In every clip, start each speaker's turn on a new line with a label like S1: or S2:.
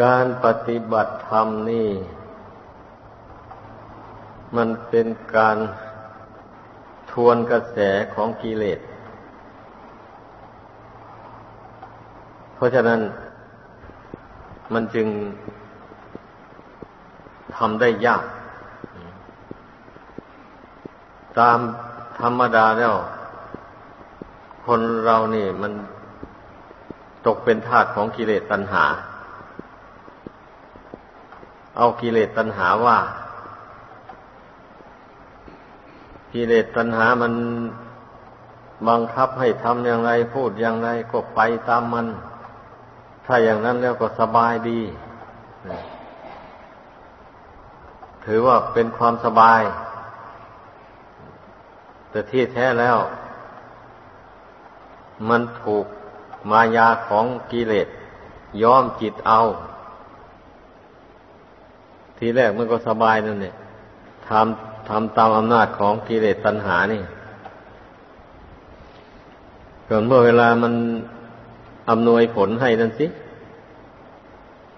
S1: การปฏิบัติธรรมนี่ มันเป็นการทวนกระแสของกิเลส เพราะฉะนั้นมันจึงทำได้ยาก ตามธรรมดาแล้ว คนเรานี่มันตกเป็นทาสของกิเลสตัณหา เอากิเลสตัณหาว่า กิเลสตัณหามันบังคับให้ทำอย่างไรพูดอย่างไรก็ไปตามมัน ถ้าอย่างนั้นแล้วก็สบายดี ถือว่าเป็นความสบาย แต่ที่แท้แล้ว มันถูกมายาของกิเลสย้อมจิตเอา ทีแรกมันก็สบายนั่นเนี่ยทำทำตามอำนาจของกิเลสตัณหานี่ก่อนเมื่อเวลามันอำนวยผลให้นั่นสิ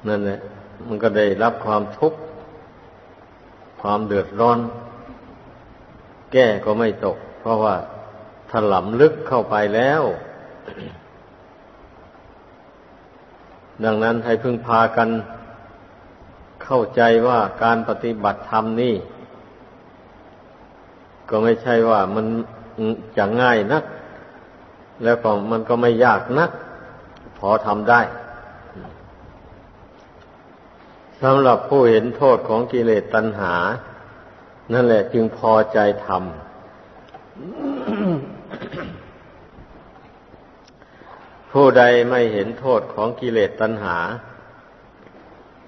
S1: นั่นแหละมันก็ได้รับความทุกข์ความเดือดร้อน แก้ก็ไม่ตก เพราะว่าถลำลึกเข้าไปแล้ว ดังนั้นให้พึ่งพากัน เข้าใจว่าการปฏิบัติธรรมนี่ ก็ไม่ใช่ว่ามันจะง่ายนัก แล้วก็มันก็ไม่ยากนัก พอทำได้สำหรับผู้เห็นโทษของกิเลสตัณหา นั่นแหละจึงพอใจทำผู้ใดไม่เห็นโทษของกิเลสตัณหา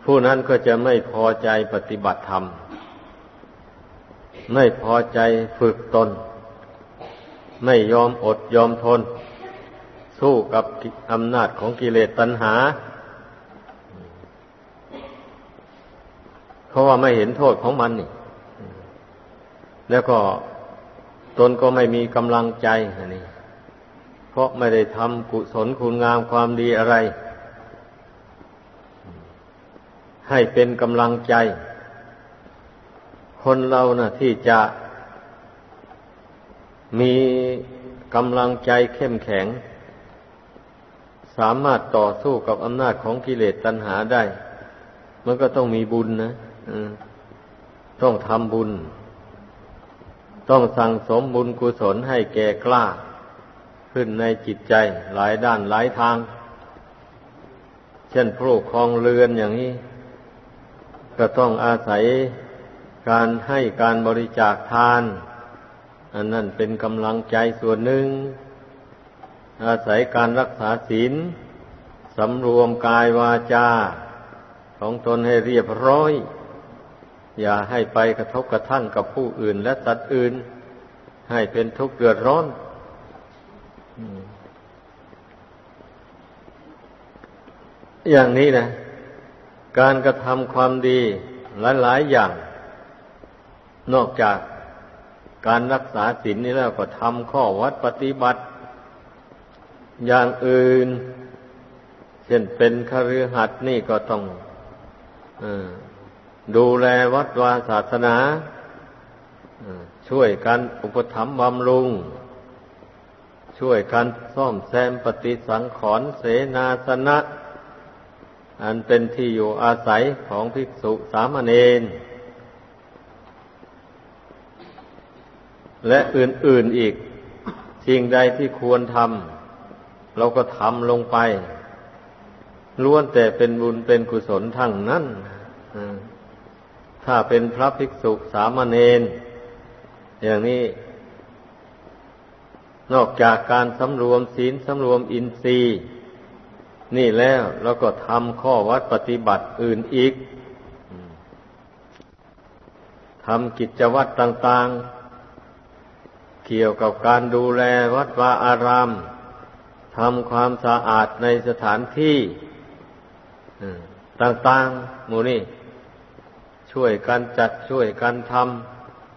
S1: ผู้นั้นก็จะไม่พอใจปฏิบัติธรรม ไม่พอใจฝึกตน ไม่ยอมอดยอมทน สู้กับอำนาจของกิเลสตัณหา เพราะว่าไม่เห็นโทษของมันนี่ แล้วก็ตนก็ไม่มีกำลังใจนี่เพราะไม่ได้ทำกุศลคุณงามความดีอะไร ให้เป็นกำลังใจ คนเรานะ่ะ ที่จะมีกำลังใจเข้มแข็ง สามารถต่อสู้กับอำนาจของกิเลสตัณหาได้ มันก็ต้องมีบุญนะต้องทำบุญ ต้องสั่งสมบุญกุศลให้แก่กล้า ขึ้นในจิตใจหลายด้านหลายทาง เช่นผู้ครองเรือนอย่างนี้ ก็ต้องอาศัยการให้การบริจาคทาน อันนั้นเป็นกำลังใจส่วนหนึ่ง อาศัยการรักษาศีลสำรวมกายวาจา ของตนให้เรียบร้อย อย่าให้ไปกระทบกระทั่งกับผู้อื่นและสัตว์อื่น ให้เป็นทุกข์เดือดร้อนอย่างนี้นะ การกระทำความดีหลายๆอย่าง นอกจากการรักษาศีลนี้แล้วก็ทำข้อวัดปฏิบัติ อย่างอื่น เช่นเป็นคฤหัสถ์นี่ก็ต้องอดูแลวัดวาศาสนาช่วยกันอุปถัมภ์บำรุง ช่วยกันซ่อมแซมปฏิสังขรณ์เสนาสนะ อันเป็นที่อยู่อาศัยของภิกษุสามเณรและอื่นๆอีก สิ่งใดที่ควรทำเราก็ทำลงไปล้วนแต่เป็นบุญเป็นกุศลทั้งนั้นถ้าเป็นพระภิกษุสามเณรอย่างนี้ นอกจากการสำรวมศีลสำรวมอินทรีย์ นี่แล้วเราก็ทำข้อวัดปฏิบัติอื่นอีกทำกิจวัตรต่าง ๆ เกี่ยวกับการดูแลวัดวาอารามทำความสะอาดในสถานที่ต่าง ๆ หมู่นี่ช่วยกันจัดช่วยกันท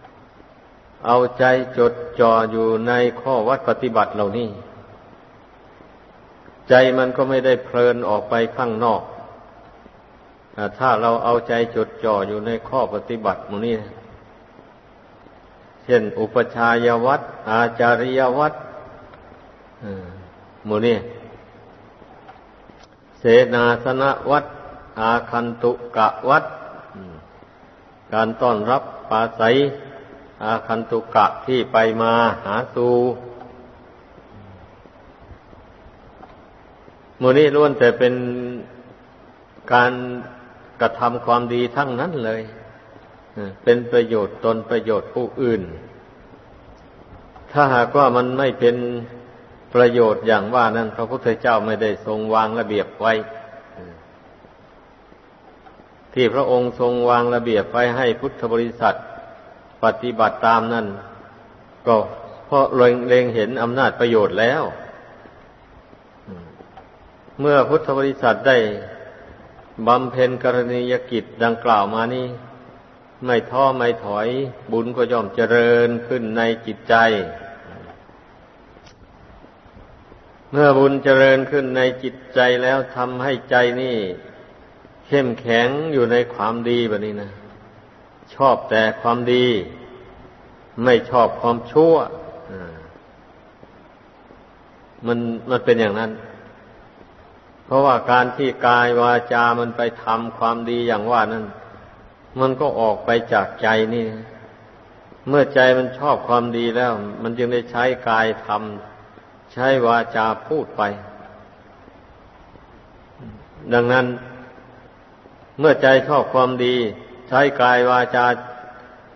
S1: ำเอาใจจดจ่ออยู่ในข้อวัดปฏิบัติเหล่านี้ ใจมันก็ไม่ได้เพลินออกไปข้างนอกถ้าเราเอาใจจดจ่ออยู่ในข้อปฏิบัติมนี้เช่น อุปชายวัดอาจาริยวัดมูนี่เสนาสนะวัด อาคันตุกะวัด การต้อนรับปาศัยอาคันตุกะที่ไปมาหาสู่ มูนี้ล้วนแต่เป็นการกระทำความดีทั้งนั้นเลย เป็นประโยชน์ตนประโยชน์ผู้อื่น ถ้าหากว่ามันไม่เป็นประโยชน์อย่างว่านั้นพระพุทธเจ้าไม่ได้ทรงวางระเบียบไว้ ที่พระองค์ทรงวางระเบียบไว้ให้พุทธบริษัท ปฏิบัติตามนั้น ก็เพราะเล็งเห็นอำนาจประโยชน์แล้ว เมื่อพุทธบริษัทได้บำเพ็ญกรณียกิจดังกล่าวมานี้ ไม่ท้อไม่ถอย บุญก็ย่อมเจริญขึ้นในจิตใจ เมื่อบุญเจริญขึ้นในจิตใจแล้วทำให้ใจนี่ เข้มแข็งอยู่ในความดีแบบนี้นะ ชอบแต่ความดี ไม่ชอบความชั่วมันมันเป็นอย่างนั้น เพราะว่าการที่กายวาจามันไปทำความดีอย่างว่านั้น มันก็ออกไปจากใจนี่ เมื่อใจมันชอบความดีแล้ว มันจึงได้ใช้กายทำใช้วาจาพูดไป ดังนั้น เมื่อใจชอบความดี ใช้กายวาจา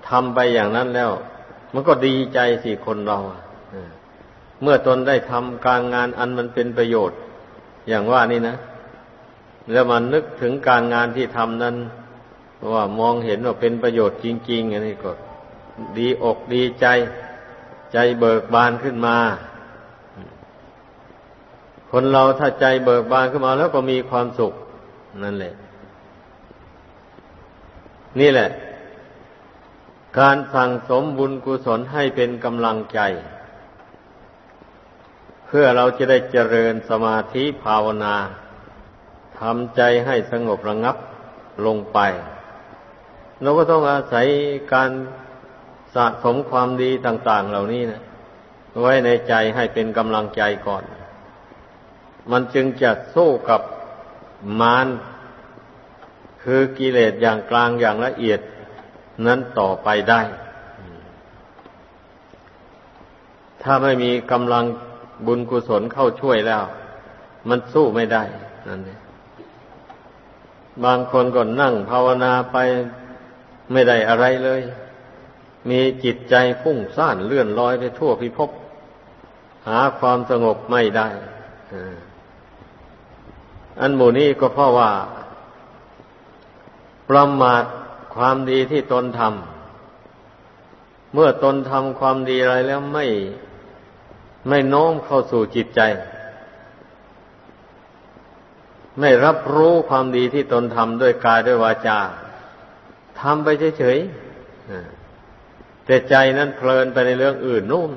S1: ทำไปอย่างนั้นแล้ว มันก็ดีใจสิคนเรา เมื่อตนได้ทำการงานอันมันเป็นประโยชน์ อย่างว่านี่นะ แล้วมันนึกถึงการงานที่ทำนั้นว่ามองเห็นว่าเป็นประโยชน์จริง ๆ อันนี้ก็ ดีอกดีใจ ใจเบิกบานขึ้นมา คนเราถ้าใจเบิกบานขึ้นมาแล้วก็มีความสุข นั่นแหละ นี่แหละ การสั่งสมบุญกุศลให้เป็นกำลังใจ พื่อเราจะได้เจริญสมาธิภาวนาทำใจให้สงบระงับลงไป เราก็ต้องอาศัยการสะสมความดีต่าง ๆ เหล่านี้นะไว้ในใจให้เป็นกำลังใจก่อน มันจึงจะสู้กับมารคือกิเลสอย่างกลางอย่างละเอียด นั้นต่อไปได้ ถ้าไม่มีกำลัง บุญกุศลเข้าช่วยแล้ว มันสู้ไม่ได้นั่นเองบางคนก็นั่งภาวนาไปไม่ได้อะไรเลย มีจิตใจฟุ้งซ่านเลื่อนลอยไปทั่วพิภพหาความสงบไม่ได้อันหมู่นี้ก็เพราะว่า ประมาทความดีที่ตนทำเมื่อตนทำความดีอะไรแล้วไม่ ไม่โน้มเข้าสู่จิตใจ ไม่รับรู้ความดีที่ตนทำด้วยกายด้วยวาจาทำไปเฉยๆแต่ใจนั้นเพลินไปในเรื่องอื่นนู่น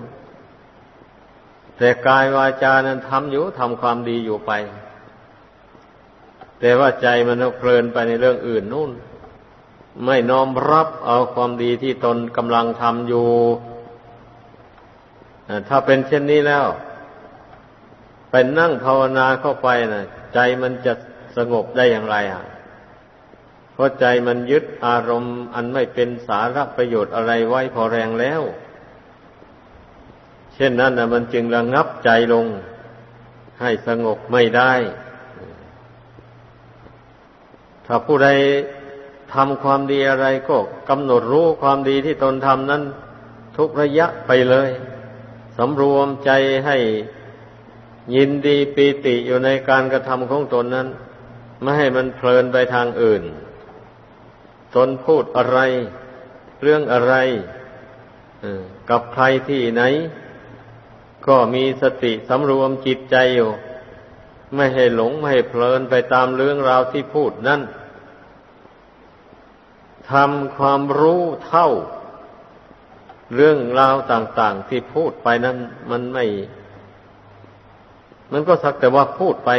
S1: แต่กายวาจานั้นทำอยู่ทำความดีอยู่ไป แต่ว่าใจมันเพลินไปในเรื่องอื่นนู่น ไม่น้อมรับเอาความดีที่ตนกำลังทำอยู่ ถ้าเป็นเช่นนี้แล้วไปนั่งภาวนาเข้าไปนะใจมันจะสงบได้อย่างไรอะเพราะใจมันยึดอารมณ์อันไม่เป็นสาระประโยชน์อะไรไว้พอแรงแล้ว เช่นนั้นนะมันจึงระงับใจลง ให้สงบไม่ได้ ถ้าผู้ใดทำความดีอะไรก็กำหนดรู้ความดีที่ตนทำนั้น ทุกระยะไปเลย สำรวมใจให้ยินดีปีติอยู่ในการกระทำของตนนั้น ไม่ให้มันเพลินไปทางอื่น ตนพูดอะไร เรื่องอะไรกับใครที่ไหน ก็มีสติสำรวมจิตใจอยู่ ไม่ให้หลงไม่ให้เพลินไปตามเรื่องราวที่พูดนั่นทำความรู้เท่า เรื่องราวต่างๆที่พูดไปนั้น มันไม่ มันก็สักแต่ว่าพูดไป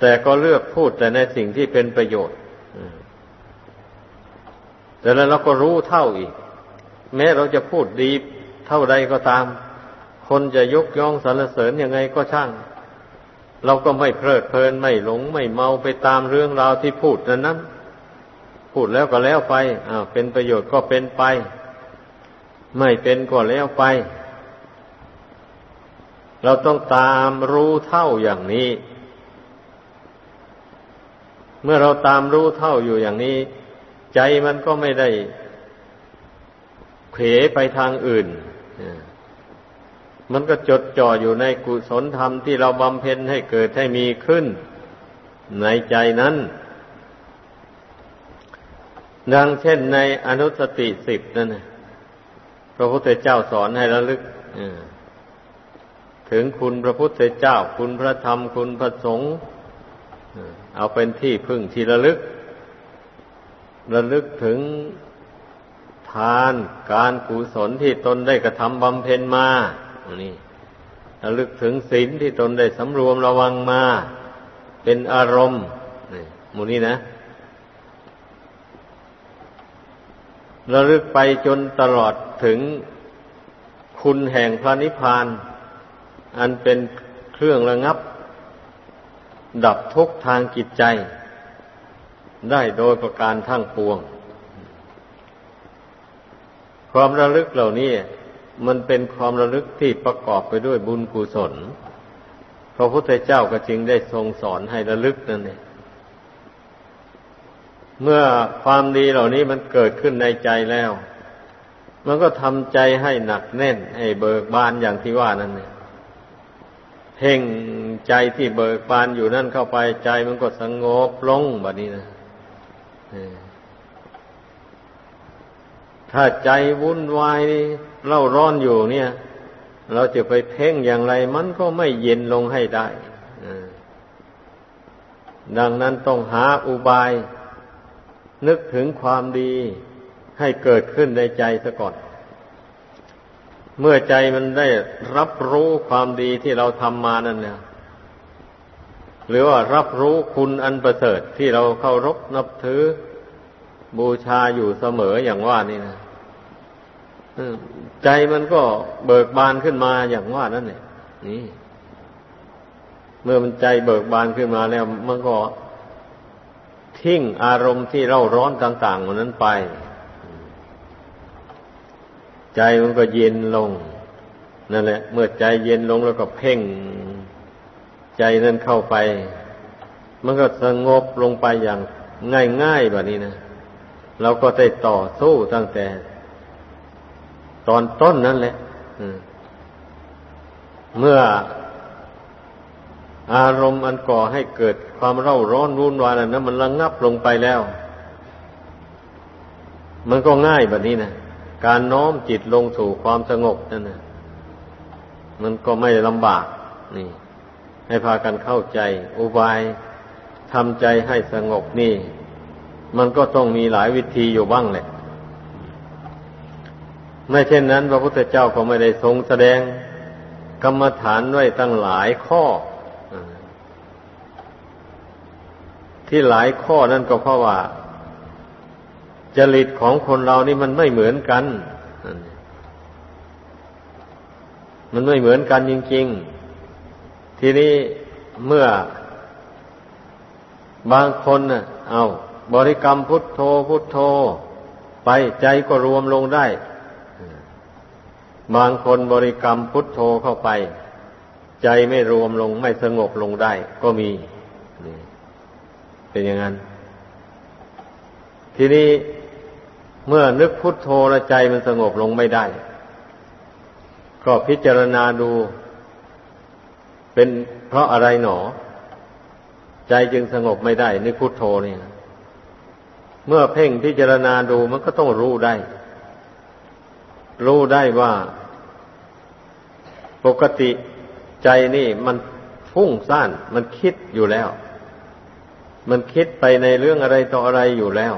S1: แต่ก็เลือกพูดแต่ในสิ่งที่เป็นประโยชน์แต่แล้วเราก็รู้เท่าอีก แม้เราจะพูดดีเท่าใดก็ตาม คนจะยกย่องสรรเสริญยังไงก็ช่าง เราก็ไม่เพลิดเพลินไม่หลงไม่เมาไปตามเรื่องราวที่พูดนั้นนั้น พูดแล้วก็แล้วไปอ่าเป็นประโยชน์ก็เป็นไป ไม่เป็นก็แล้วไป เราต้องตามรู้เท่าอย่างนี้ เมื่อเราตามรู้เท่าอยู่อย่างนี้ ใจมันก็ไม่ได้เขวไปทางอื่น มันก็จดจ่ออยู่ในกุศลธรรมที่เราบำเพ็ญให้เกิดให้มีขึ้น ในใจนั้น ดังเช่นในอนุสติสิบนั่นนะพระพุทธเจ้าสอนให้ระลึกถึงคุณพระพุทธเจ้า คุณพระธรรม คุณพระสงฆ์เอาเป็นที่พึ่งที่ระลึก ระลึกถึงทานการกุศลที่ตนได้กระทำบำเพ็ญมานี่ระลึกถึงศีลที่ตนได้สำรวมระวังมา เป็นอารมณ์มูนี้นะ ระลึกไปจนตลอดถึงคุณแห่งพระนิพพาน อันเป็นเครื่องระงับ ดับทุกทางจิตใจ ได้โดยประการทั้งปวง ความระลึกเหล่านี้ มันเป็นความระลึกที่ประกอบไปด้วยบุญกุศล พระพุทธเจ้าก็จึงได้ทรงสอนให้ระลึกนั่นเอง เมื่อความดีเหล่านี้มันเกิดขึ้นในใจแล้ว มันก็ทำใจให้หนักแน่น ให้เบิกบานอย่างที่ว่านั่นเนี่ยเพ่งใจที่เบิกบานอยู่นั่นเข้าไปใจมันก็สงบลงแบบนี้นะถ้าใจวุ่นวายเล่าร้อนอยู่เนี่ย เราจะไปเพ่งอย่างไรมันก็ไม่เย็นลงให้ได้ดังนั้นต้องหาอุบาย นึกถึงความดีให้เกิดขึ้นในใจซะก่อน เมื่อใจมันได้รับรู้ความดีที่เราทำมานั่นเนี่ยหรือว่ารับรู้คุณอันประเสริฐที่เราเคารพนับถือ บูชาอยู่เสมออย่างว่านี่นะใจมันก็เบิกบานขึ้นมาอย่างว่านั่นเนี่ยนี่ เมื่อมันใจเบิกบานขึ้นมาแล้ว มันก็ ทิ้งอารมณ์ที่เร่าร้อนต่างๆมันนั้นไป ใจมันก็เย็นลงนั่นแหละ เมื่อใจเย็นลงแล้วก็เพ่ง ใจนั้นเข้าไป มันก็สงบลงไปอย่างง่ายๆแบบนี้นะเราก็ได้ต่อสู้ตั้งแต่ ตอนต้นนั่นแหละเมื่อ อารมณ์อันก่อให้เกิดความเร่าร้อนวุ่นวายนั้นมันระงงับลงไปแล้ว มันก็ง่ายแบบนี้นะการน้อมจิตลงสู่ความสงบนั่นนะมันก็ไม่ลำบากนี่ ให้พากันเข้าใจ อุบายทำใจให้สงบนี่ มันก็ต้องมีหลายวิธีอยู่บ้างแหละ ไม่เช่นนั้น พระพุทธเจ้าก็ไม่ได้ทรงแสดง กรรมฐานไว้ตั้งหลายข้อ ที่หลายข้อนั่นก็เพราะว่า จริตของคนเรานี่มันไม่เหมือนกัน มันไม่เหมือนกันจริง ๆ ทีนี้เมื่อบางคนน่ะ เอาบริกรรมพุทโธพุทโธ ไปใจก็รวมลงได้ บางคนบริกรรมพุทโธเข้าไป ใจไม่รวมลงไม่สงบลงได้ ก็มี เป็นอย่างนั้น ทีนี้เมื่อนึกพุทโธละใจมันสงบลงไม่ได้ ก็พิจารณาดู เป็นเพราะอะไรหนอ ใจจึงสงบไม่ได้ นึกพุทโธเนี่ยเมื่อเพ่งพิจารณาดูมันก็ต้องรู้ได้ รู้ได้ว่า ปกติใจนี่มันฟุ้งซ่าน มันคิดอยู่แล้ว มันคิดไปในเรื่องอะไรต่ออะไรอยู่แล้ว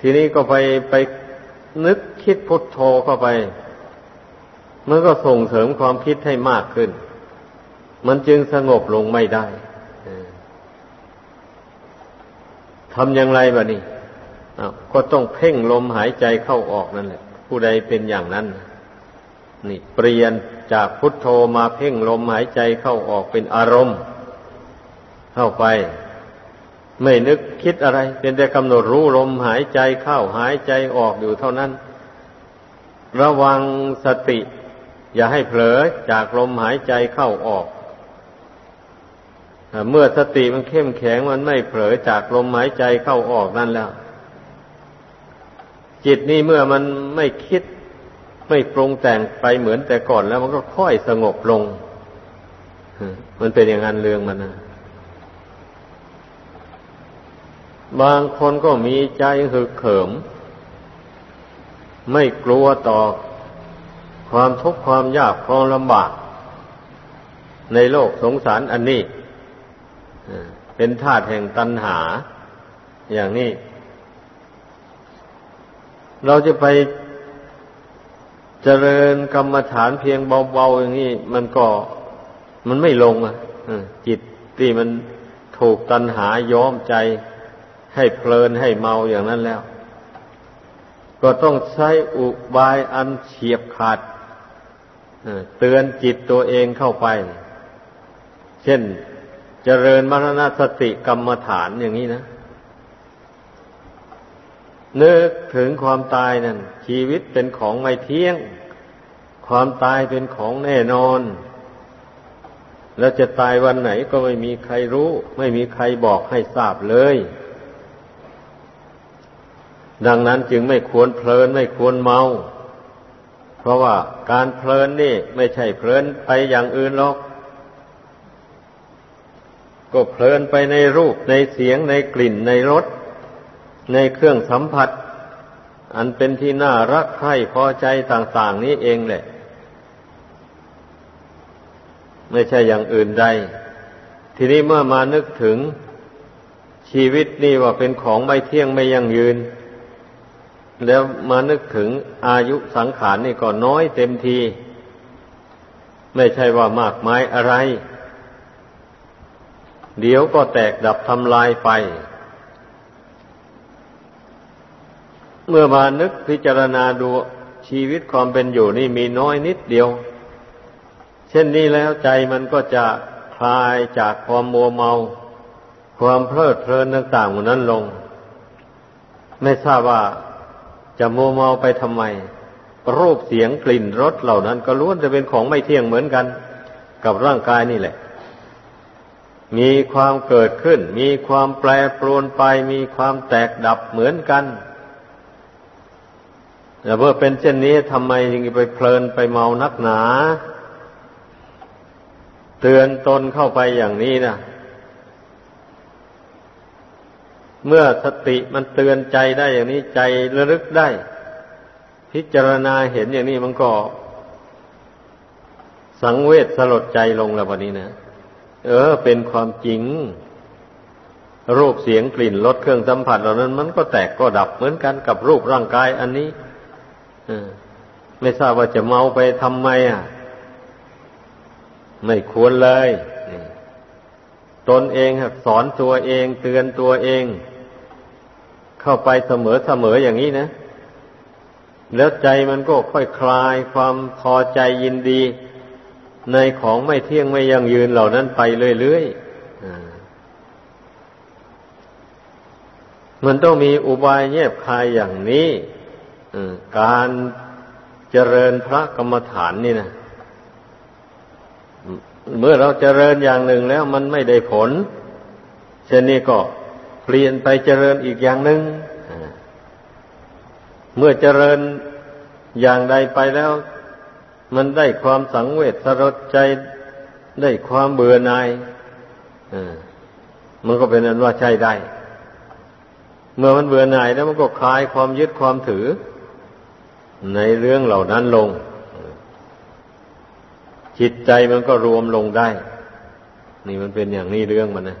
S1: ทีนี้ก็ไปไปนึกคิดพุทโธเข้าไป มันก็ส่งเสริมความคิดให้มากขึ้น มันจึงสงบลงไม่ได้ทำอย่างไรบะนี่ก็ต้องเพ่งลมหายใจเข้าออกนั่นแหละ ผู้ใดเป็นอย่างนั้น นี่เปลี่ยนจากพุทโธมาเพ่งลมหายใจเข้าออกเป็นอารมณ์ เข้าไป ไม่นึกคิดอะไร เป็นแต่กำหนดรู้ลมหายใจเข้าหายใจออกอยู่เท่านั้น ระวังสติ อย่าให้เผลอจากลมหายใจเข้าออกเมื่อสติมันเข้มแข็งมันไม่เผลอจากลมหายใจเข้าออกนั่นแล้ว จิตนี่เมื่อมันไม่คิด ไม่ปรุงแต่งไปเหมือนแต่ก่อนแล้ว มันก็ค่อยสงบลง มันเป็นอย่างนั้นเรื่องมันนะ บางคนก็มีใจหึกเขิม ไม่กลัวต่อความทุกข์ความยากความลำบาก ในโลกสงสารอันนี้เป็นธาตุแห่งตัณหา อย่างนี้ เราจะไปเจริญกรรมฐานเพียงเบาๆอย่างนี้ มันก็มันไม่ลงอะจิตที่มันถูกตัณหาย้อมใจ ให้เพลินให้เมาอย่างนั้นแล้ว ก็ต้องใช้อุบายอันเฉียบขาดเตือนจิตตัวเองเข้าไป เช่นเจริญมรณสติกรรมฐานอย่างนี้นะนึกถึงความตายนั่นชีวิตเป็นของไม่เที่ยง ความตายเป็นของแน่นอน แล้วจะตายวันไหนก็ไม่มีใครรู้ ไม่มีใครบอกให้ทราบเลย ดังนั้นจึงไม่ควรเพลินไม่ควรเมา เพราะว่าการเพลินนี่ไม่ใช่เพลินไปอย่างอื่นหรอก ก็เพลินไปในรูปในเสียงในกลิ่นในรสในเครื่องสัมผัส อันเป็นที่น่ารักใคร่พอใจต่างๆนี้เองแหละ ไม่ใช่อย่างอื่นใด ทีนี้เมื่อมานึกถึงชีวิตนี่ว่าเป็นของไม่เที่ยงไม่ยั่งยืน แล้วมานึกถึงอายุสังขารนี่ก็น้อยเต็มที ไม่ใช่ว่ามากมายอะไร เดี๋ยวก็แตกดับทำลายไป เมื่อมานึกพิจารณาดูชีวิตความเป็นอยู่นี่มีน้อยนิดเดียว เช่นนี้แล้วใจมันก็จะคลายจากความมัวเมา ความเพลิดเพลินต่างๆหมดนั้นลง ไม่ทราบว่า จะโมเมาไปทำไม รูปเสียงกลิ่นรสเหล่านั้น ก็ล้วนจะเป็นของไม่เที่ยงเหมือนกัน กับร่างกายนี่แหละ มีความเกิดขึ้น มีความแปรปรวนไป มีความแตกดับเหมือนกันแต่เมื่อเป็นเช่นนี้ทำไมยังไปเพลินไปเมานักหนา เตือนตนเข้าไปอย่างนี้นะ เมื่อสติมันเตือนใจได้อย่างนี้ใจระลึกได้ พิจารณาเห็นอย่างนี้มันก็ สังเวชสลดใจลงแล้ววันนี้นะเออ เป็นความจริง รูปเสียงกลิ่นรสเครื่องสัมผัสเหล่านั้น มันก็แตกก็ดับเหมือนกันกับรูปร่างกายอันนี้ไม่ทราบว่าจะเมาไปทำไมอะ ไม่ควรเลย ตนเองสอนตัวเอง เตือนตัวเอง เข้าไปเสมอเสมออย่างนี้นะ แล้วใจมันก็ค่อยคลายความพอใจยินดี ในของไม่เที่ยงไม่ยั่งยืนเหล่านั้นไปเรื่อยๆมันต้องมีอุบายแยบคายอย่างนี้การเจริญพระกรรมฐานนี่นะเมื่อเราเจริญอย่างหนึ่งแล้วมันไม่ได้ผลเช่นนี้ก็ เปลี่ยนไปเจริญอีกอย่างหนึ่งเมื่อเจริญอย่างใดไปแล้ว มันได้ความสังเวชสลดใจได้ความเบื่อหน่ายมันก็เป็นอันว่าใช่ได้ เมื่อมันเบื่อหน่ายแล้วมันก็คลายความยึดความถือ ในเรื่องเหล่านั้นลง จิตใจมันก็รวมลงได้ นี่มันเป็นอย่างนี้เรื่องมันนะ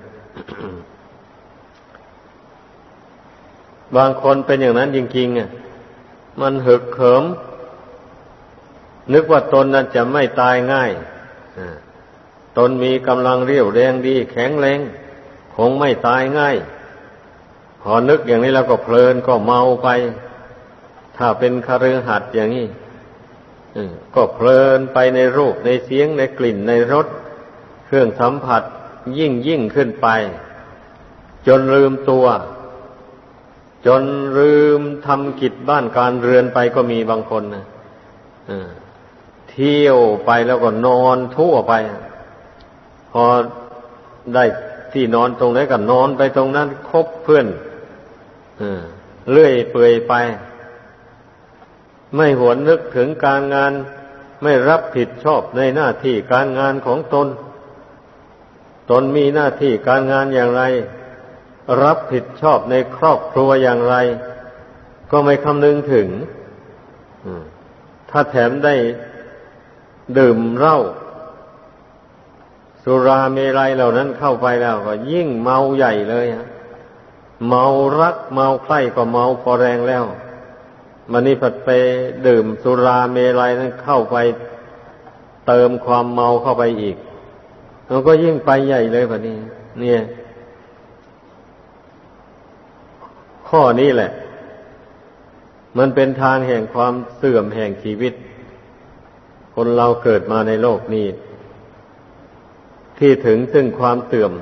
S1: บางคนเป็นอย่างนั้นจริงๆอะมันหึกเขิม นึกว่าตนนั้นจะไม่ตายง่ายตนมีกำลังเรียวแรงดี แข็งแรง คงไม่ตายง่าย พอนึกอย่างนี้แล้วก็เพลินก็เมาไป ถ้าเป็นคฤหัสถ์อย่างนี้ก็เพลินไปในรูปในเสียงในกลิ่นในรสเครื่องสัมผัสยิ่งยิ่งขึ้นไป จนลืมตัว จนลืมทำกิจบ้านการเรือนไปก็มีบางคนนะเที่ยวไปแล้วก็นอนทั่วไป พอได้ที่นอนตรงไหนก็นอนไปตรงนั้นคบเพื่อนเลื่อยเปื่อยไป ไม่หวนนึกถึงการงานไม่รับผิดชอบในหน้าที่การงานของตน ตนมีหน้าที่การงานอย่างไร รับผิดชอบในครอบครัวอย่างไร ก็ไม่คำนึงถึง ถ้าแถมได้ดื่มเหล้าสุราเมรัยเหล่านั้นเข้าไปแล้ว ก็ยิ่งเมาใหญ่เลยฮะเมารักเมาใคร่ก็เมาพอแรงแล้วมันนี่ผัดไปดื่มสุราเมรัยนั้นเข้าไปเติมความเมาเข้าไปอีกมันก็ยิ่งไปใหญ่เลยแบบนี้ เนี่ย ข้อนี้แหละ มันเป็นทางแห่งความเสื่อมแห่งชีวิต คนเราเกิดมาในโลกนี้ ที่ถึงซึ่งความเสื่อม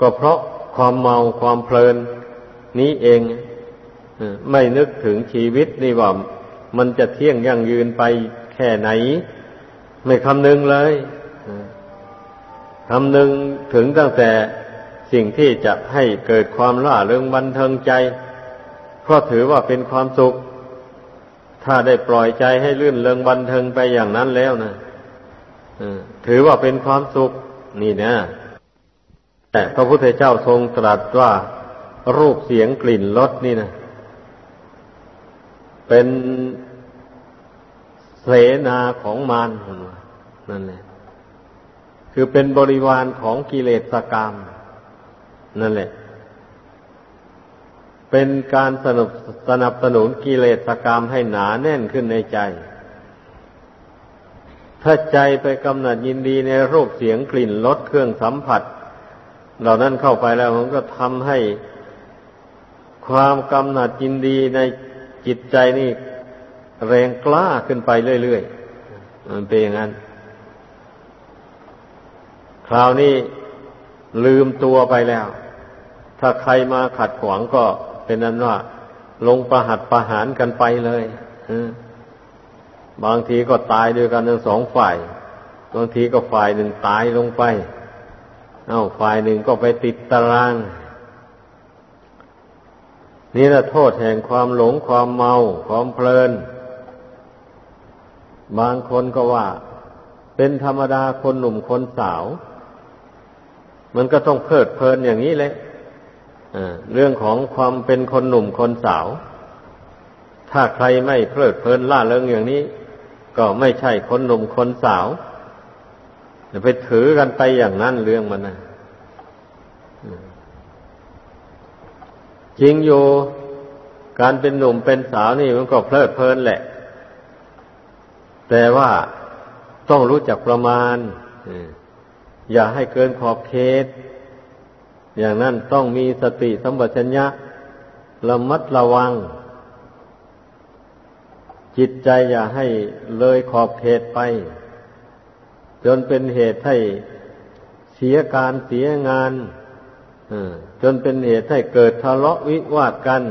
S1: ก็เพราะความเมาความเพลิน นี้เองไม่นึกถึงชีวิตนี่ว่ามันจะเที่ยงยั่งยืนไปแค่ไหน ไม่คำนึงเลยคำนึงถึงตั้งแต่ สิ่งที่จะให้เกิดความล่าเริงบันเทิงใจเพราถือว่าเป็นความสุข ถ้าได้ปล่อยใจให้ลื่นเริงบันเทิงไปอย่างนั้นแล้วนะถือว่าเป็นความสุข นี่นะ แต่พระพุทธเจ้าทรงตรัสว่ารูปเสียงกลิ่นรสนี่นะ เป็นเสนาของมารนั่นแหละคือเป็นบริวารของกิเลสกรรม นั่นแหละ เป็นการสนับสนับสนุนกิเลสกรรมให้หนาแน่นขึ้นในใจ ถ้าใจไปกำหนัดยินดีในรูปเสียงกลิ่นรสเครื่องสัมผัส เหล่านั้นเข้าไปแล้วมันก็ทำให้ความกำหนัดยินดีในจิตใจนี่แรงกล้าขึ้นไปเรื่อยๆ มันเป็นอย่างนั้น คราวนี้ลืมตัวไปแล้ว ถ้าใครมาขัดขวางก็เป็นนั้นว่า ลงประหัดประหารกันไปเลยบางทีก็ตายด้วยกันทั้งสองฝ่าย บางทีก็ฝ่ายหนึ่งตายลงไป เอาฝ่ายหนึ่งก็ไปติดตาราง นี่แหละโทษแห่งความหลงความเมาความเพลิน บางคนก็ว่า เป็นธรรมดาคนหนุ่มคนสาว มันก็ต้องเพลิดเพลินอย่างนี้แหละ เรื่องของความเป็นคนหนุ่มคนสาว ถ้าใครไม่เพลิดเพลินล่าเริงอย่างนี้ ก็ไม่ใช่คนหนุ่มคนสาวจะไปถือกันไปอย่างนั้นเรื่องมันนะจริงอยู่การเป็นหนุ่มเป็นสาวนี่มันก็เพลิดเพลินแหละ แต่ว่าต้องรู้จักประมาณอย่าให้เกินขอบเขต อย่างนั้นต้องมีสติสัมปชัญญะระมัดระวัง จิตใจอย่าให้เลยขอบเขตไป จนเป็นเหตุให้เสียการเสียงานจนเป็นเหตุให้เกิดทะเลาะวิวาทกัน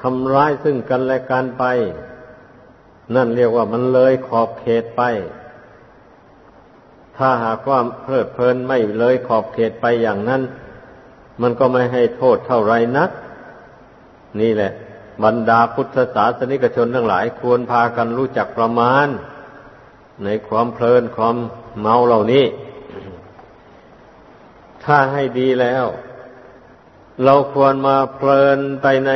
S1: ทำร้ายซึ่งกันและกันไป นั่นเรียกว่ามันเลยขอบเขตไป ถ้าหากว่าเพลิดเพลินไม่เลยขอบเขตไปอย่างนั้น มันก็ไม่ให้โทษเท่าไรนัก นี่แหละ บรรดาพุทธศาสนิกชนทั้งหลายควรพากันรู้จักประมาณ ในความเพลินความเมาเหล่านี้ ถ้าให้ดีแล้ว เราควรมาเพลินไปใน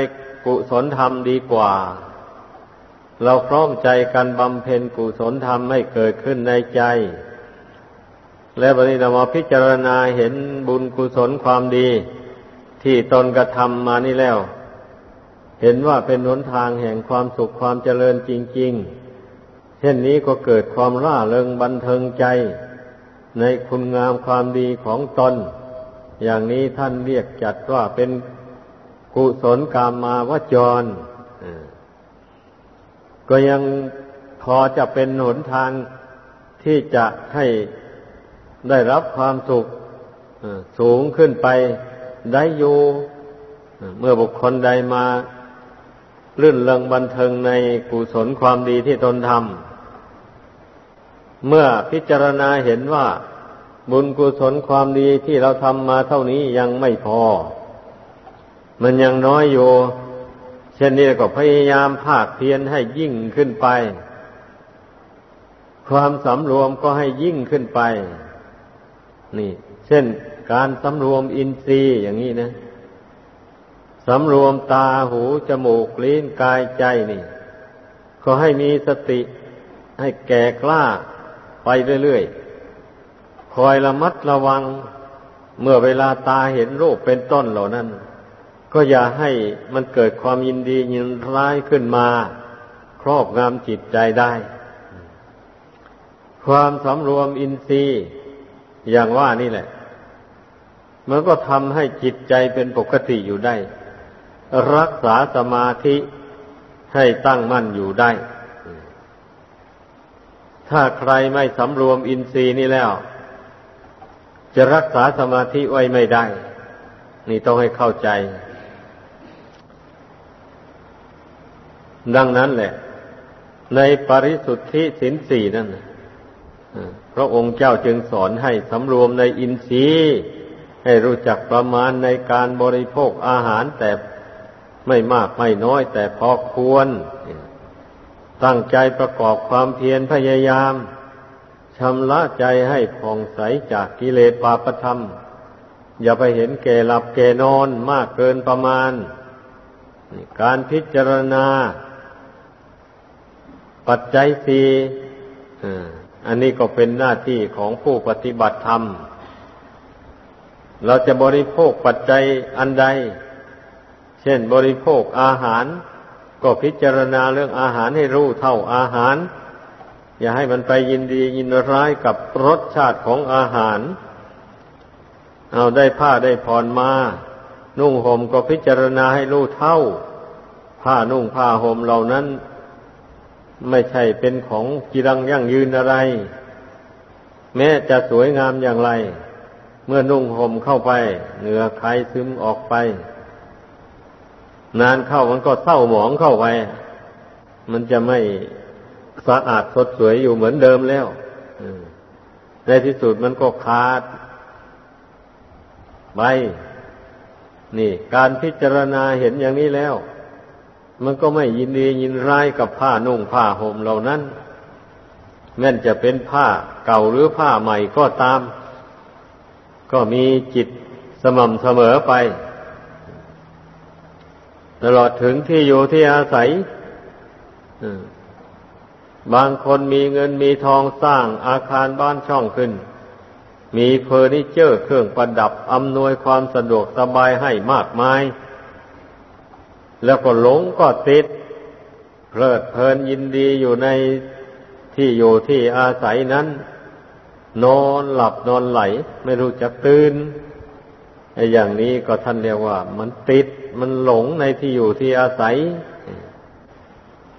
S1: กุศลธรรมดีกว่า เราพร้อมใจกันบำเพ็ญกุศลธรรมให้เกิดขึ้นในใจ แล้ววันนี้เรามาพิจารณาเห็นบุญกุศลความดี ที่ตนกระทำมานี่แล้ว เห็นว่าเป็นหนทางแห่งความสุขความเจริญจริง ๆ เช่นนี้ก็เกิดความร่าเริงบันเทิงใจ ในคุณงามความดีของตน อย่างนี้ท่านเรียกจัดว่าเป็นกุศลกรรมมาวจร ก็ยังพอจะเป็นหนทางที่จะให้ ได้รับความสุขสูงขึ้นไปได้อยู่เมื่อบุคคลใดมาลื่นเริงบันเทิงในกุศลความดีที่ตนทำเมื่อพิจารณาเห็นว่า บุญกุศลความดีที่เราทำมาเท่านี้ยังไม่พอ มันยังน้อยอยู่ เช่นนี้ก็พยายามภาคเพียรให้ยิ่งขึ้นไป ความสำรวมก็ให้ยิ่งขึ้นไป นี่ เช่นการสำรวมอินทรีย์อย่างนี้นะสำรวมตาหูจมูกลิ้นกายใจนี่ก็ให้มีสติให้แก่กล้าไปเรื่อยๆ คอยระมัดระวังเมื่อเวลาตาเห็นรูปเป็นต้นเหล่านั้น ก็อย่าให้มันเกิดความยินดียินร้ายขึ้นมา ครอบงำจิตใจได้ ความสำรวมอินทรีย์ อย่างว่านี่แหละ มันก็ทำให้จิตใจเป็นปกติอยู่ได้ รักษาสมาธิให้ตั้งมั่นอยู่ได้ ถ้าใครไม่สำรวมอินทรีย์นี่แล้ว จะรักษาสมาธิไว้ไม่ได้ นี่ต้องให้เข้าใจ ดังนั้นแหละ ในปริสุทธิสินสี่นั่น พระองค์เจ้าจึงสอนให้สำรวมในอินทรีย์ให้รู้จักประมาณในการบริโภคอาหารแต่ไม่มากไม่น้อยแต่พอควร ตั้งใจประกอบความเพียรพยายามชำระใจให้ผ่องใสจากกิเลสปาปธรรม อย่าไปเห็นแก่หลับแก่นอนมากเกินประมาณ การพิจารณา ปัจจัยสี่ อันนี้ก็เป็นหน้าที่ของผู้ปฏิบัติธรรม เราจะบริโภคปัจจัยอันใด เช่นบริโภคอาหาร ก็พิจารณาเรื่องอาหารให้รู้เท่าอาหาร อย่าให้มันไปยินดียินร้ายกับรสชาติของอาหาร เอาได้ผ้าได้ผ่อนมา นุ่งห่มก็พิจารณาให้รู้เท่า ผ้านุ่งผ้าห่มเหล่านั้น ไม่ใช่เป็นของกีรังยั่งยืนอะไร แม้จะสวยงามอย่างไร เมื่อนุ่งห่มเข้าไปเหงื่อใครซึมออกไป นานเข้ามันก็เศร้าหมองเข้าไป มันจะไม่สะอาดสดสวยอยู่เหมือนเดิมแล้วในที่สุดมันก็ขาดไปนี่ การพิจารณาเห็นอย่างนี้แล้ว มันก็ไม่ยินดียินร้ายกับผ้านุ่งผ้าห่มเหล่านั้น แม้นจะเป็นผ้าเก่าหรือผ้าใหม่ก็ตาม ก็มีจิตสม่ำเสมอไป ตลอดถึงที่อยู่ที่อาศัยบางคนมีเงินมีทองสร้างอาคารบ้านช่องขึ้น มีเฟอร์นิเจอร์เครื่องประดับอำนวยความสะดวกสบายให้มากมาย แล้วก็หลงก็ติด เพลิดเพลินยินดีอยู่ในที่อยู่ที่อาศัยนั้น นอนหลับนอนไหล ไม่รู้จักตื่นไอ้อย่างนี้ก็ท่านเรียกว่า มันติดมันหลงในที่อยู่ที่อาศัย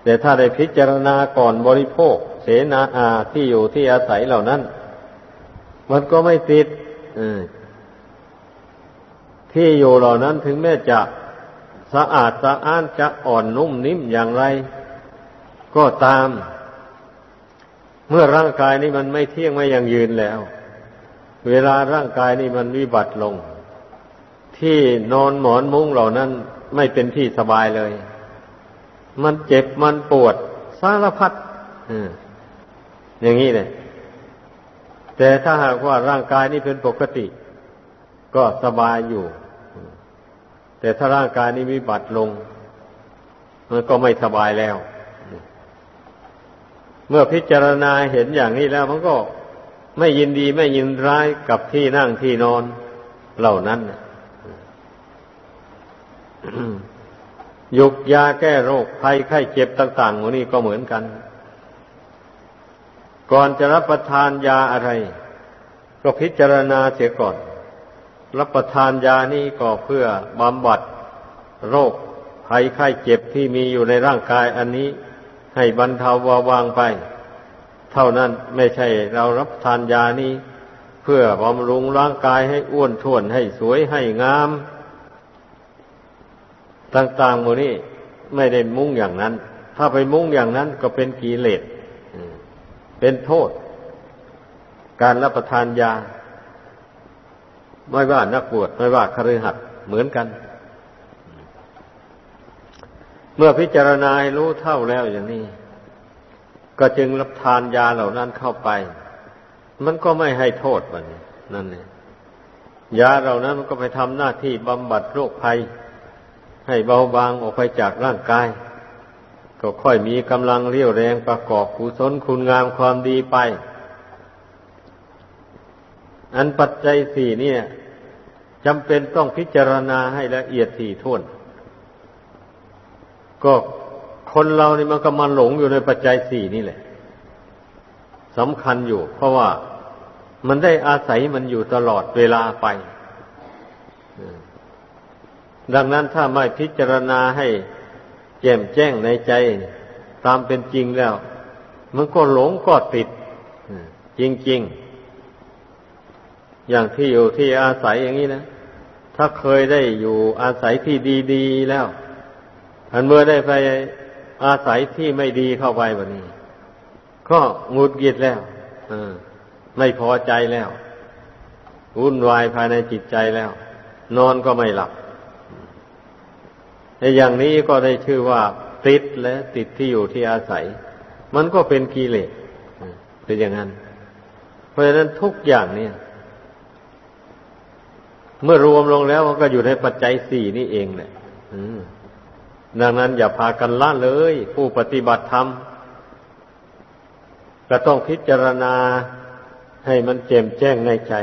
S1: แต่ถ้าได้พิจารณาก่อนบริโภค เสนาอาที่อยู่ที่อาศัยเหล่านั้น มันก็ไม่ติดที่อยู่เหล่านั้นถึงแม้จะ สะอาดสะอ้านจะอ่อนนุ่มนิ่มอย่างไร ก็ตาม เมื่อร่างกายนี้มันไม่เที่ยงไม่ยังยืนแล้ว เวลาร่างกายนี้มันวิบัติลง ที่นอนหมอนมุ้งเหล่านั้นไม่เป็นที่สบายเลย มันเจ็บมันปวด สารพัดอย่างนี้เลยแต่ถ้าหากว่าร่างกายนี้เป็นปกติ ก็สบายอยู่ แต่ถ้าร่างกายนี้วิบัติลง มันก็ไม่สบายแล้ว เมื่อพิจารณาเห็นอย่างนี้แล้ว มันก็ไม่ยินดีไม่ยินร้ายกับที่นั่งที่นอนเหล่านั้นยุกยาแก้โรคภัยไข้เจ็บต่างๆหมดนี้ก็เหมือนกัน ก่อนจะรับประทานยาอะไร ก็พิจารณาเสียก่อน รับประทานยานี้ก็เพื่อบำบัดโรคภัยไข้เจ็บที่มีอยู่ในร่างกายอันนี้ ให้บรรเทาวาวางไป เท่านั้นไม่ใช่เรารับทานยานี้เพื่อบำรุงร่างกายให้อ้วนท้วนให้สวยให้งาม ต่างๆหมดนี้ไม่ได้มุ่งอย่างนั้น ถ้าไปมุ่งอย่างนั้นก็เป็นกิเลสเป็นโทษ การรับประทานยา ไม่ว่านักบวชไม่ว่าคฤหัสถ์เหมือนกัน เมื่อพิจารณาให้รู้เท่าแล้วอย่างนี้ ก็จึงรับทานยาเหล่านั้นเข้าไป มันก็ไม่ให้โทษมันนั่นเองยาเหล่านั้นมันก็ไปทำหน้าที่บำบัดโรคภัย ให้เบาบางออกไปจากร่างกาย ก็ค่อยมีกำลังเรี่ยวแรงประกอบกุศลคุณงามความดีไป อันปัจจัยสี่เนี่ยจำเป็นต้องพิจารณาให้ละเอียดถี่ถ้วน ก็คนเรานี่มันก็มาหลงอยู่ในปัจจัยสี่นี่แหละสำคัญอยู่ เพราะว่ามันได้อาศัยมันอยู่ตลอดเวลาไป ดังนั้นถ้าไม่พิจารณาให้แจ่มแจ้งในใจตามเป็นจริงแล้ว มันก็หลงก็ติดจริงๆ อย่างที่อยู่ที่อาศัยอย่างนี้นะ ถ้าเคยได้อยู่อาศัยที่ดีๆแล้วอันเมื่อได้ไปอาศัยที่ไม่ดีเข้าไปแบบนี้ ก็งุดกิดแล้วอไม่พอใจแล้ววุ่นวายภายในจิตใจแล้ว นอนก็ไม่หลับในอย่างนี้ก็ได้ชื่อว่าติดและติดที่อยู่ที่อาศัย มันก็เป็นกิเลสเป็นอย่างนั้น เพราะฉะนั้นทุกอย่างเนี่ย เมื่อรวมลงแล้วก็อยู่ในปัจจัยสี่นี่เองแหละดังนั้นอย่าพากันละเลย ผู้ปฏิบัติธรรมก็ต้องพิจารณาให้มันแจ่มแจ้งในใจ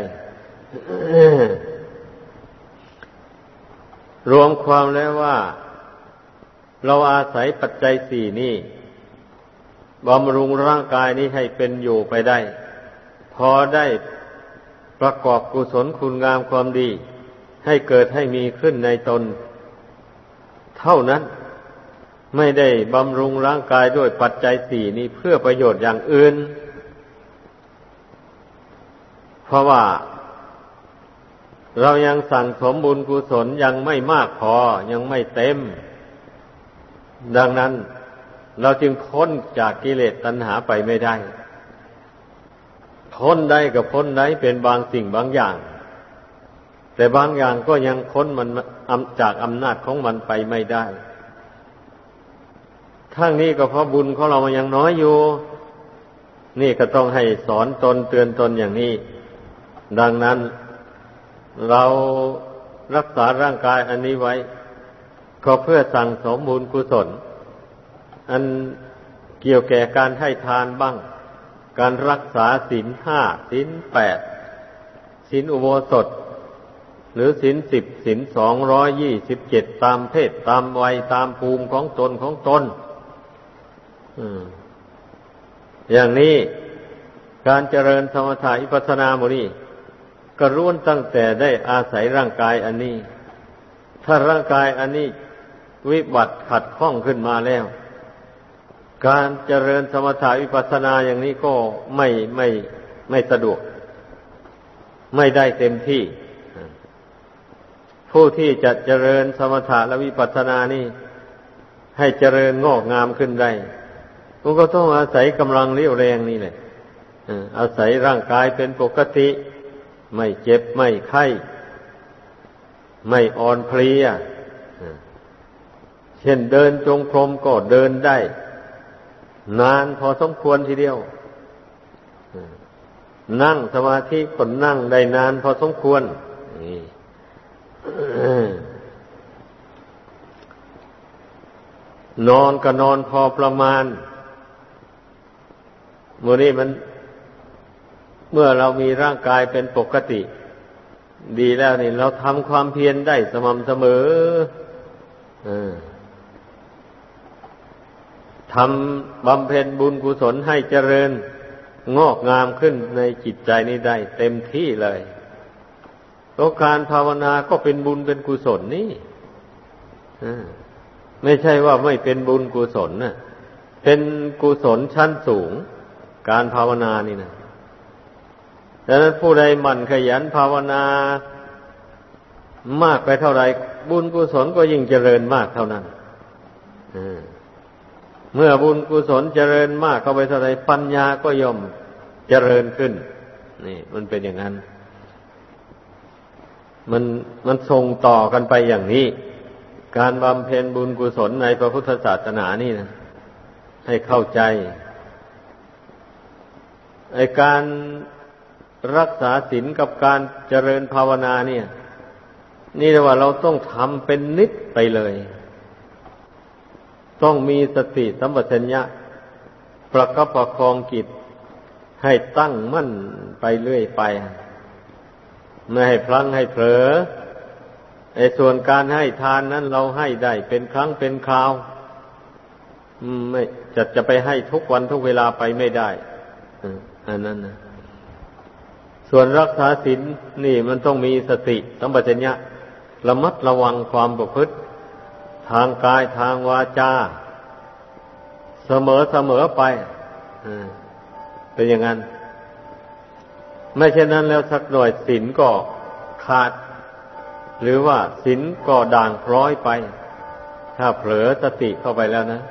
S1: รวมความแล้วว่า เราอาศัยปัจจัยสี่นี้บำรุงร่างกายนี้ให้เป็นอยู่ไปได้ พอได้ ประกอบกุศลคุณงามความดี ให้เกิดให้มีขึ้นในตน เท่านั้นไม่ได้บำรุงร่างกายด้วยปัจจัยสี่นี้เพื่อประโยชน์อย่างอื่น เพราะว่า เรายังสั่งสมบุญกุศลยังไม่มากพอยังไม่เต็ม ดังนั้นเราจึงพ้นจากกิเลสตัณหาไปไม่ได้ พ้นได้กับพ้นได้เป็นบางสิ่งบางอย่าง แต่บางอย่างก็ยังพ้นมันจากอำนาจของมันไปไม่ได้ทั้งนี้ก็เพราะบุญของเรามันยังน้อยอยู่ นี่ก็ต้องให้สอนตนเตือนตนอย่างนี้ ดังนั้นเรารักษาร่างกายอันนี้ไว้ ก็เพื่อสั่งสมบุญกุศล อันเกี่ยวแก่การให้ทานบ้าง การรักษาศีลห้าศีลแปดศีลอุโบสถ หรือศีลสิบศีลสองร้อยยี่สิบเจ็ดตามเพศตามวัยตามภูมิของตนของตนอย่างนี้การเจริญสมถะอิปัสนาโมนีก็ร่วนตั้งแต่ได้อาศัยร่างกายอันนี้ ถ้าร่างกายอันนี้วิบัติขัดข้องขึ้นมาแล้ว การเจริญสมถะวิปัสสนาอย่างนี้ก็ไม่ไม่ไม่สะดวก ไม่ได้เต็มที่ ผู้ที่จะเจริญสมถะและวิปัสสนานี่ ให้เจริญงอกงามขึ้นได้มันก็ต้องอาศัยกำลังเรี่ยวแรงนี่แหละอาศัยร่างกายเป็นปกติ ไม่เจ็บไม่ไข้ ไม่อ่อนเพลียเช่นเดินจงกรมก็เดินได้ นานพอสมควรทีเดียว นั่งสมาธิก็นั่งได้นานพอสมควรนอนก็นอนพอประมาณมื่อนี้มัน เมื่อเรามีร่างกายเป็นปกติ ดีแล้วนี่ เราทำความเพียรได้สม่ำเสมออ ทำบำเพ็ญบุญกุศลให้เจริญ งอกงามขึ้นในจิตใจนี้ได้เต็มที่เลยเพราะการภาวนาก็เป็นบุญเป็นกุศลนี่ไม่ใช่ว่าไม่เป็นบุญกุศลนะเป็นกุศลชั้นสูง การภาวนานี่นะดังนั้นผู้ใดหมั่นขยันภาวนามากไปเท่าไรบุญกุศลก็ยิ่งเจริญมากเท่านั้น เมื่อบุญกุศลเจริญมากเข้าไปเท่าไรปัญญาก็ย่อมเจริญขึ้น นี่ มันเป็นอย่างนั้น มันมันส่งต่อกันไปอย่างนี้ การบำเพ็ญบุญกุศลในพระพุทธศาสนานี่นะให้เข้าใจไอการรักษาศีลกับการเจริญภาวนาเนี่ย นี่เรียกว่าเราต้องทำเป็นนิดไปเลย ต้องมีสติสัมปชัญญะ ประคับประคองจิตให้ตั้งมั่นไปเรื่อยไป ไม่ให้พลังให้เผลอไอ้ส่วนการให้ทานนั้นเราให้ได้เป็นครั้งเป็นคราวไม่จะจะไปให้ทุกวันทุกเวลาไปไม่ได้อันนั้นนะส่วนรักษาศีลนี่มันต้องมีสติสัมปชัญญะระมัดระวังความประพฤติ ทางกายทางวาจา เสมอเสมอไปเป็นอย่างนั้น ไม่เช่นนั้นแล้วสักหน่อยศีลก็ขาด หรือว่าศีลก็ด่างพร้อยไป ถ้าเผลอสติเข้าไปแล้วนะ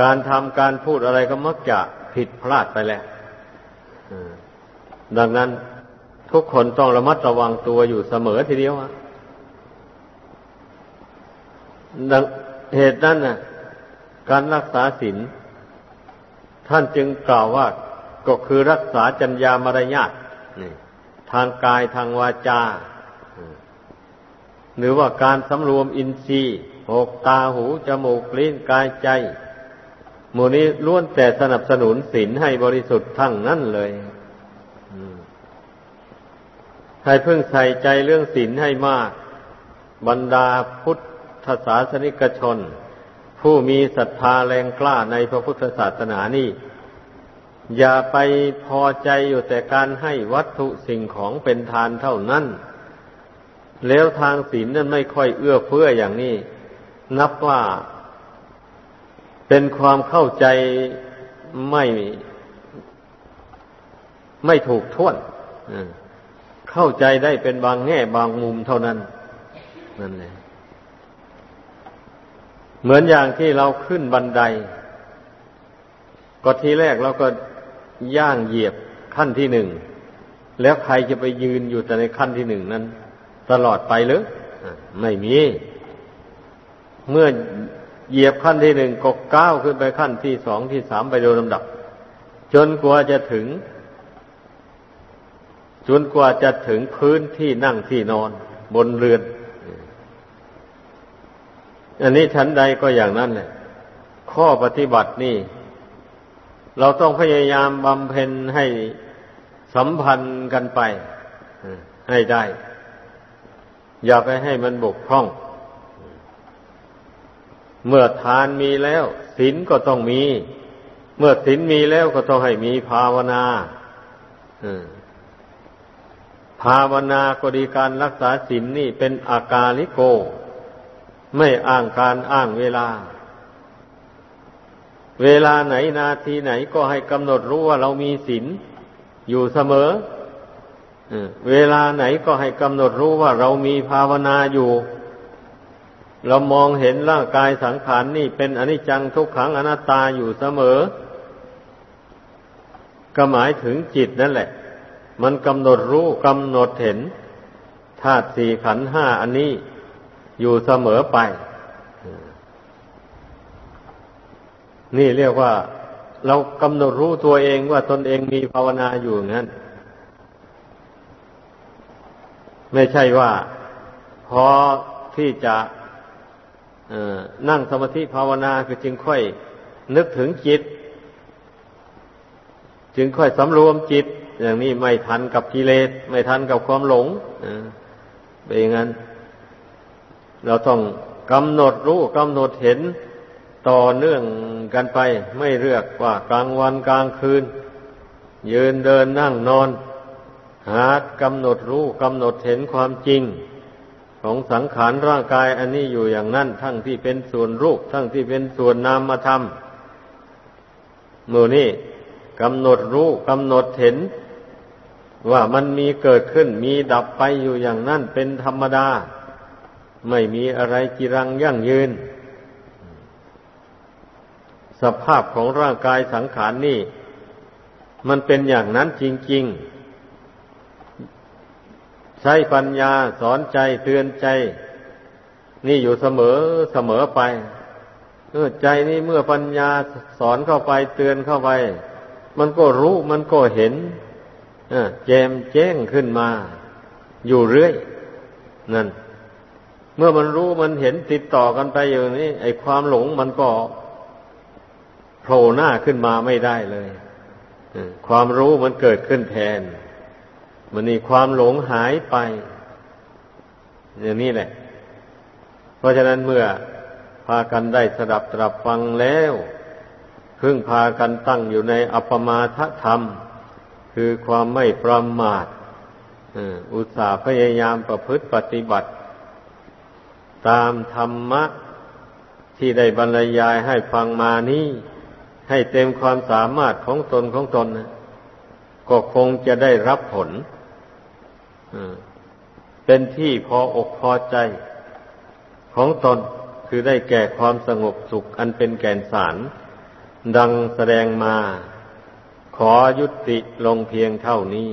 S1: การทำการพูดอะไรก็มักจะผิดพลาดไปแล้วดังนั้นทุกคนต้องระมัดระวังตัวอยู่เสมอทีเดียว ดังเหตุนั้นน่ะการรักษาศีลท่านจึงกล่าวว่าก็คือรักษาจัญญามารยาททางกายทางวาจา หรือว่าการสำรวมอินทรีย์หกตาหู จมูกลิ้นกายใจหมู่นี้ล้วนแต่สนับสนุนศีลให้บริสุทธิ์ทั้งนั้นเลยให้พึ่งใส่ใจเรื่องศีลให้มาก บรรดาพุทธ ศาสนิกชน ผู้มีศรัทธาแรงกล้าในพระพุทธศาสนานี่อย่าไปพอใจอยู่แต่การให้วัตถุสิ่งของเป็นทานเท่านั้น แล้วทางศีลนั้นไม่ค่อยเอื้อเฟื้ออย่างนี้ นับว่า เป็นความเข้าใจไม่ไม่ถูกท่วนเข้าใจได้เป็นบางแง่บางมุมเท่านั้นนั่นแหละ เหมือนอย่างที่เราขึ้นบันได ก็ทีแรกเราก็ย่างเหยียบขั้นที่หนึ่ง แล้วใครจะไปยืนอยู่แต่ในขั้นที่หนึ่งนั้น ตลอดไปหรือไม่มี เมื่อเหยียบขั้นที่หนึ่งก็ก้าวขึ้นไปขั้นที่สองที่สามไปโดยลำดับ จนกว่าจะถึง จนกว่าจะถึงพื้นที่นั่งที่นอนบนเรือน อันนี้ชั้นใดก็อย่างนั้นแหละข้อปฏิบัตินี่ เราต้องพยายามบำเพ็ญให้สัมพันธ์กันไปให้ได้ อย่าไปให้มันบกพร่อง เมื่อทานมีแล้วศีลก็ต้องมี เมื่อศีลมีแล้วก็ต้องให้มีภาวนาภาวนาก็ดีการรักษาศีลนนี่เป็นอากาลิโก ไม่อ้างการอ้างเวลา เวลาไหนนาทีไหนก็ให้กำหนดรู้ว่าเรามีศีลอยู่เสมอเวลาไหนก็ให้กำหนดรู้ว่าเรามีภาวนาอยู่ เรามองเห็นร่างกายสังขารนนี่เป็นอนิจจังทุกขังอนัตตาอยู่เสมอ ก็หมายถึงจิตนั่นแหละ มันกำหนดรู้กำหนดเห็นธาตุสี่ขันห้าอันนี้ อยู่เสมอไป นี่เรียกว่า เรากำหนดรู้ตัวเองว่าตนเองมีภาวนาอยู่งั้น ไม่ใช่ว่าพอที่จะนั่งสมาธิภาวนาคือจึงค่อยนึกถึงจิต จึงค่อยสำรวมจิต อย่างนี้ไม่ทันกับกิเลสไม่ทันกับความหลงเป็นอย่างนั้น เราต้องกำหนดรู้กำหนดเห็นต่อเนื่องกันไป ไม่เลือกว่ากลางวันกลางคืน ยืนเดินนั่งนอน หากำหนดรู้กำหนดเห็นความจริง ของสังขารร่างกายอันนี้อยู่อย่างนั้น ทั้งที่เป็นส่วนรูป ทั้งที่เป็นส่วนนามธรรมมือนี่กำหนดรู้กำหนดเห็น ว่ามันมีเกิดขึ้นมีดับไปอยู่อย่างนั้นเป็นธรรมดา ไม่มีอะไรกิรังยั่งยืน สภาพของร่างกายสังขารนนี่ มันเป็นอย่างนั้นจริง ๆ ใช้ปัญญาสอนใจเตือนใจ นี่อยู่เสมอเสมอไปเออใจนี่เมื่อปัญญาสอนเข้าไปเตือนเข้าไป มันก็รู้มันก็เห็นแจมแจ้งขึ้นมา อยู่เรื่อย นั่น เมื่อมันรู้มันเห็นติดต่อกันไปอย่างนี้ ไอ้ความหลงมันก็โผล่หน้าขึ้นมาไม่ได้เลยความรู้มันเกิดขึ้นแทน มันนี่ความหลงหายไป อย่างนี้แหละ เพราะฉะนั้นเมื่อพากันได้สดับตรับฟังแล้วพึ่งพากันตั้งอยู่ในอัปมาทธรรม คือความไม่ประมาทอุตสาห์พยายามประพฤติปฏิบัติ ตามธรรมะที่ได้บรรยายให้ฟังมานี้ ให้เต็มความสามารถของตนของตนก็คงจะได้รับผลเป็นที่พออกพอใจของตนคือได้แก่ความสงบสุขอันเป็นแก่นสาร ดังแสดงมา ขอยุติลงเพียงเท่านี้